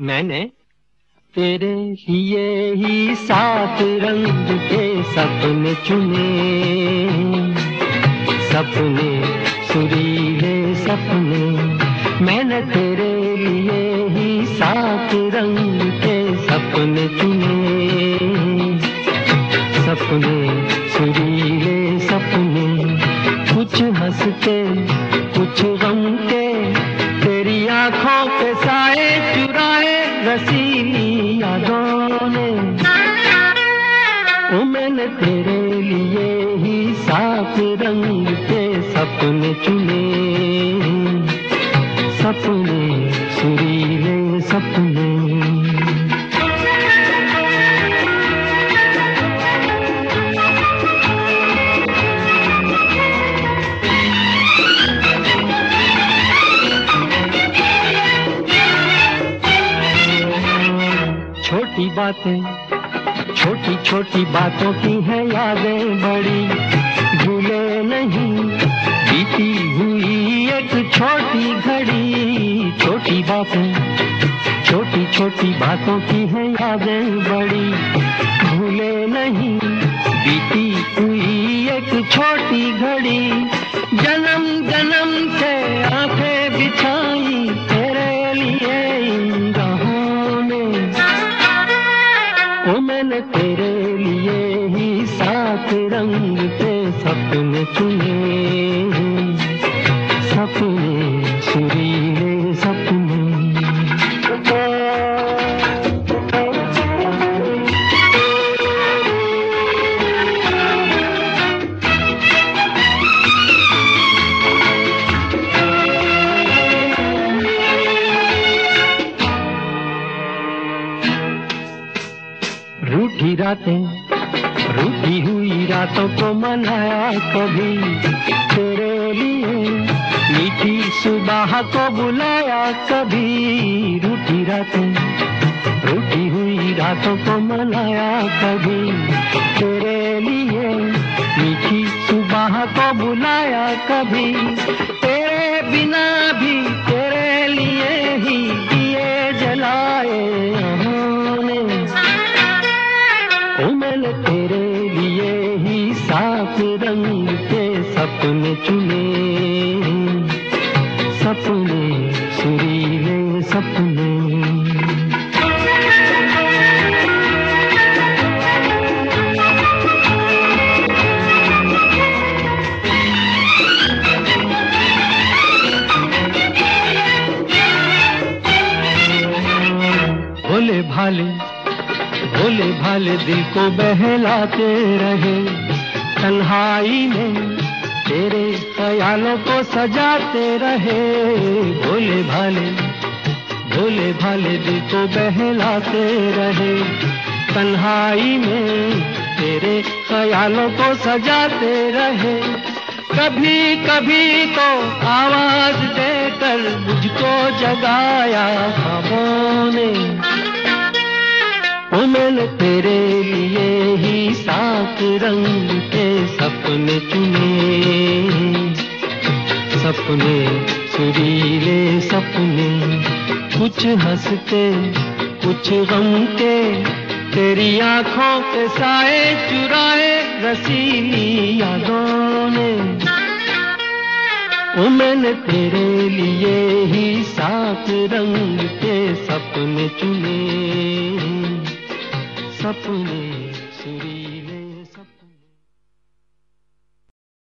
मैंने तेरे लिए ही सात रंग के सपने चुने। सपने, सुरीले सपने। मैंने तेरे लिए ही सात रंग के सपने चुने। सपने, सुरीले सपने। कुछ हँसते रसीली यादों ने। मैंने तेरे लिए ही साफ़ रंग के सपने चुने। सपने छोटी बातें। छोटी छोटी बातों की है यादें बड़ी। भूले नहीं, बीती हुई एक छोटी घड़ी। छोटी बातें छोटी छोटी बातों की है यादें बड़ी। भूले नहीं, बीती हुई एक छोटी घड़ी। जन्म ओ मैंने तेरे लिए ही सात रंग के सपने चुने रातें। रूठी हुई रातों को मनाया कभी। तेरे लिए मीठी सुबह को बुलाया कभी। रूठी रातें, रूठी हुई रातों को मनाया कभी। तेरे लिए मीठी सुबह को बुलाया कभी। तेरे बिना भी सपने चुने, सपने सुरीले सपने। भोले भाले भोले भाले दिल को बहलाते रहे, तन्हाई में तेरे ख्यालों को सजाते रहे। भोले भाले भोले भाले दिल को बहलाते रहे। तन्हाई में तेरे ख्यालों को सजाते रहे। कभी कभी तो आवाज़ देकर मुझको जगाया। ओ मैंने तेरे लिए ही सात रंग के सपने चुने सपने, सुरीले सपने, कुछ हँसते, कुछ गम के तेरी आँखों के साए चुराए रसीली यादों ने। ओ, मैंने तेरे लिए ही सात रंग के सपने चुने। सपने सिरी